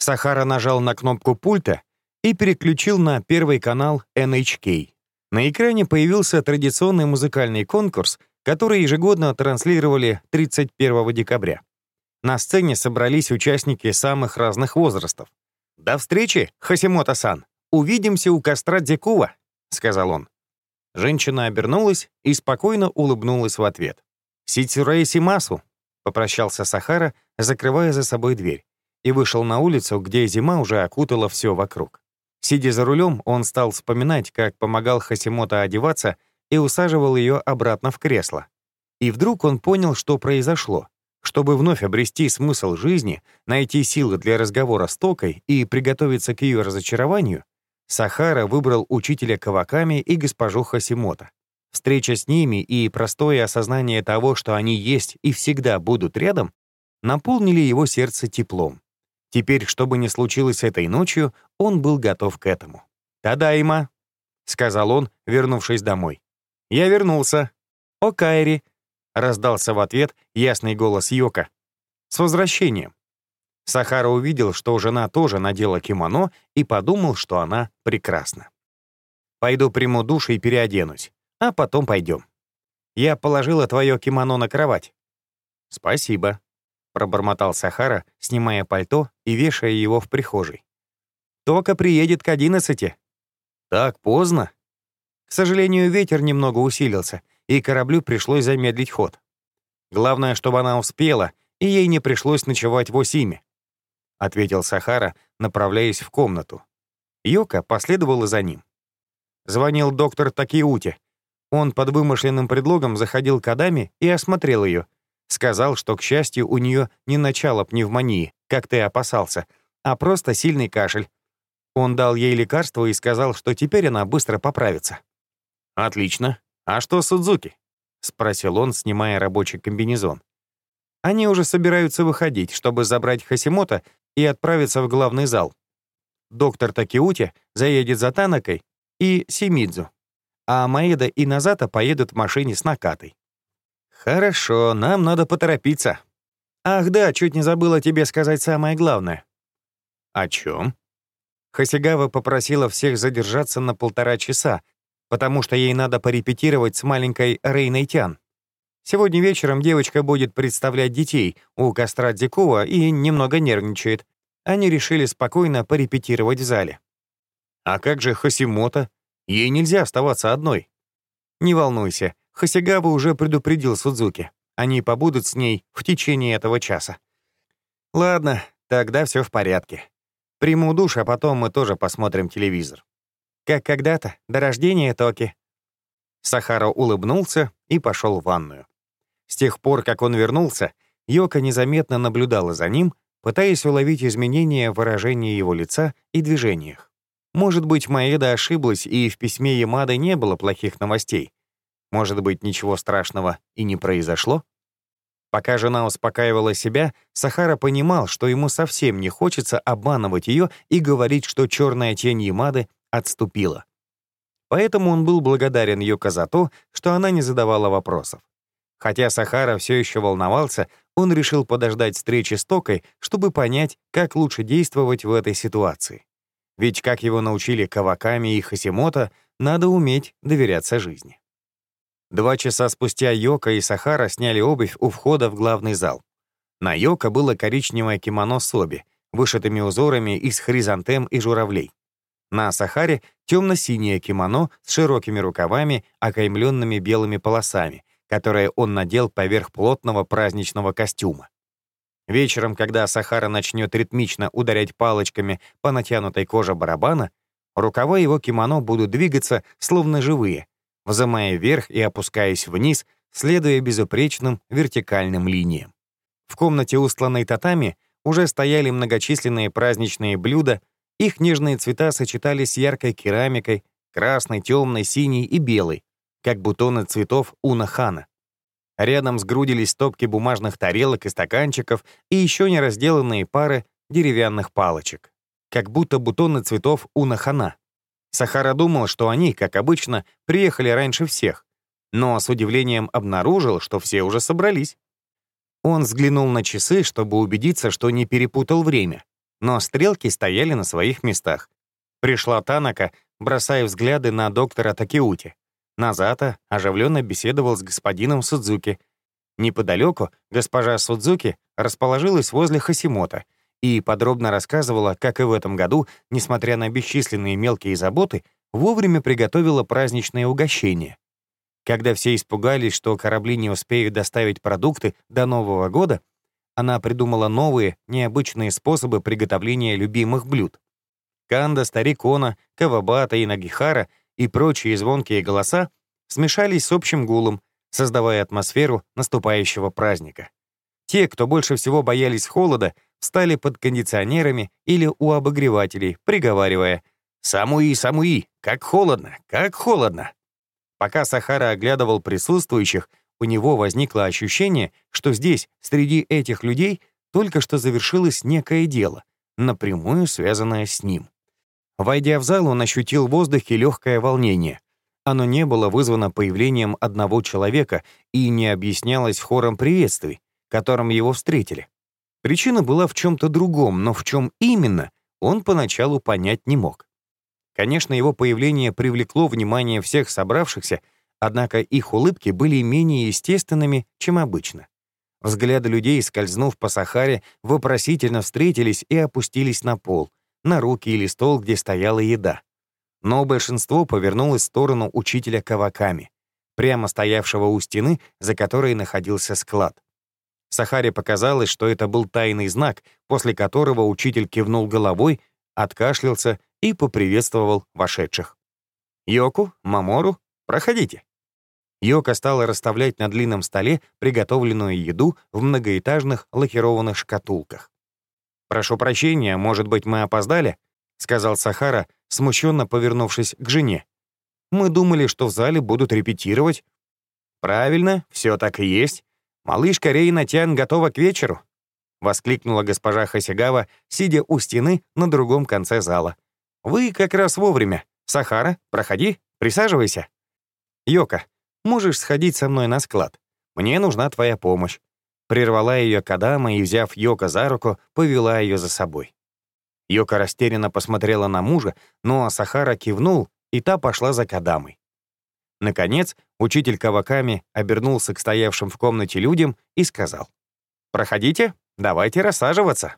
Сахара нажал на кнопку пульта и переключил на первый канал NHK. На экране появился традиционный музыкальный конкурс, который ежегодно транслировали 31 декабря. На сцене собрались участники самых разных возрастов. «До встречи, Хасимото-сан! Увидимся у костра Декува», — сказал он. Женщина обернулась и спокойно улыбнулась в ответ. «Ситсюрэй Симасу», — попрощался Сахара, закрывая за собой дверь, и вышел на улицу, где зима уже окутала все вокруг. Сидя за рулем, он стал вспоминать, как помогал Хасимото одеваться и усаживал ее обратно в кресло. И вдруг он понял, что произошло. Чтобы вновь обрести смысл жизни, найти силы для разговора с Токой и приготовиться к ее разочарованию, Сахара выбрал учителя Каваками и госпожу Хасимото. Встреча с ними и простое осознание того, что они есть и всегда будут рядом, наполнили его сердце теплом. Теперь, что бы ни случилось этой ночью, он был готов к этому. «Тадайма», — сказал он, вернувшись домой. «Я вернулся. О, Кайри, раздался в ответ ясный голос Йока. «С возвращением!» Сахара увидел, что жена тоже надела кимоно и подумал, что она прекрасна. «Пойду приму душ и переоденусь, а потом пойдем. Я положила твое кимоно на кровать». «Спасибо», — пробормотал Сахара, снимая пальто и вешая его в прихожей. «Тока приедет к одиннадцати». «Так поздно?» К сожалению, ветер немного усилился, и кораблю пришлось замедлить ход. Главное, чтобы она успела, и ей не пришлось ночевать в Осиме», — ответил Сахара, направляясь в комнату. Йока последовала за ним. Звонил доктор Такиути. Он под вымышленным предлогом заходил к Адаме и осмотрел ее. Сказал, что, к счастью, у нее не начало пневмонии, как ты опасался, а просто сильный кашель. Он дал ей лекарство и сказал, что теперь она быстро поправится. «Отлично. «А что Судзуки?» — спросил он, снимая рабочий комбинезон. «Они уже собираются выходить, чтобы забрать Хасимото и отправиться в главный зал. Доктор Такиути заедет за Танакой и Симидзу, а Маэда и Назата поедут в машине с Накатой». «Хорошо, нам надо поторопиться». «Ах да, чуть не забыла тебе сказать самое главное». «О чем?» Хасигава попросила всех задержаться на полтора часа, потому что ей надо порепетировать с маленькой Рейной Тян. Сегодня вечером девочка будет представлять детей у костра Дикова и немного нервничает. Они решили спокойно порепетировать в зале. А как же Хасимото? Ей нельзя оставаться одной. Не волнуйся, Хасигава уже предупредил Судзуки. Они побудут с ней в течение этого часа. Ладно, тогда все в порядке. Приму душ, а потом мы тоже посмотрим телевизор как когда-то, до рождения Токи». Сахара улыбнулся и пошел в ванную. С тех пор, как он вернулся, Йока незаметно наблюдала за ним, пытаясь уловить изменения в выражении его лица и движениях. Может быть, Маэда ошиблась, и в письме Ямады не было плохих новостей. Может быть, ничего страшного и не произошло? Пока жена успокаивала себя, Сахара понимал, что ему совсем не хочется обманывать ее и говорить, что черная тень Ямады отступила. Поэтому он был благодарен Юка за то, что она не задавала вопросов. Хотя Сахара все еще волновался, он решил подождать встречи с Токой, чтобы понять, как лучше действовать в этой ситуации. Ведь, как его научили Каваками и Хасимото, надо уметь доверяться жизни. Два часа спустя Йока и Сахара сняли обувь у входа в главный зал. На Йока было коричневое кимоно соби, вышитыми узорами из хризантем и журавлей. На Сахаре темно-синее кимоно с широкими рукавами, окаймленными белыми полосами, которое он надел поверх плотного праздничного костюма. Вечером, когда Сахара начнет ритмично ударять палочками по натянутой коже барабана, рукава его кимоно будут двигаться, словно живые, взымая вверх и опускаясь вниз, следуя безупречным вертикальным линиям. В комнате, устланной татами, уже стояли многочисленные праздничные блюда их нежные цвета сочетались с яркой керамикой, красной, темной, синей и белой, как бутоны цветов унахана. Рядом сгрудились стопки бумажных тарелок и стаканчиков и еще не разделанные пары деревянных палочек, как будто бутоны цветов унахана. Сахара думал, что они, как обычно, приехали раньше всех, но с удивлением обнаружил, что все уже собрались. Он взглянул на часы, чтобы убедиться, что не перепутал время. но стрелки стояли на своих местах. Пришла Танака, бросая взгляды на доктора Такеути. Назата оживленно беседовал с господином Судзуки. Неподалеку госпожа Судзуки расположилась возле Хасимота и подробно рассказывала, как и в этом году, несмотря на бесчисленные мелкие заботы, вовремя приготовила праздничное угощение. Когда все испугались, что корабли не успеют доставить продукты до Нового года, она придумала новые, необычные способы приготовления любимых блюд. Канда, старик Она, Кавабата и Нагихара и прочие звонкие голоса смешались с общим гулом, создавая атмосферу наступающего праздника. Те, кто больше всего боялись холода, встали под кондиционерами или у обогревателей, приговаривая «Самуи, Самуи, как холодно, как холодно!» Пока Сахара оглядывал присутствующих, у него возникло ощущение, что здесь, среди этих людей, только что завершилось некое дело, напрямую связанное с ним. Войдя в зал, он ощутил в воздухе легкое волнение. Оно не было вызвано появлением одного человека и не объяснялось хором приветствий, которым его встретили. Причина была в чем-то другом, но в чем именно, он поначалу понять не мог. Конечно, его появление привлекло внимание всех собравшихся, однако их улыбки были менее естественными, чем обычно. Взгляды людей, скользнув по Сахаре, вопросительно встретились и опустились на пол, на руки или стол, где стояла еда. Но большинство повернулось в сторону учителя Каваками, прямо стоявшего у стены, за которой находился склад. Сахаре показалось, что это был тайный знак, после которого учитель кивнул головой, откашлялся и поприветствовал вошедших. «Йоку, Мамору, проходите». Йока стала расставлять на длинном столе приготовленную еду в многоэтажных лакированных шкатулках. «Прошу прощения, может быть, мы опоздали?» — сказал Сахара, смущенно повернувшись к жене. «Мы думали, что в зале будут репетировать». «Правильно, все так и есть. Малышка Рейна Тян готова к вечеру», — воскликнула госпожа Хасигава, сидя у стены на другом конце зала. «Вы как раз вовремя. Сахара, проходи, присаживайся». «Йока, можешь сходить со мной на склад? Мне нужна твоя помощь». Прервала ее Кадама и, взяв Йока за руку, повела ее за собой. Йока растерянно посмотрела на мужа, но Сахара кивнул, и та пошла за Кадамой. Наконец, учитель Каваками обернулся к стоявшим в комнате людям и сказал, «Проходите, давайте рассаживаться».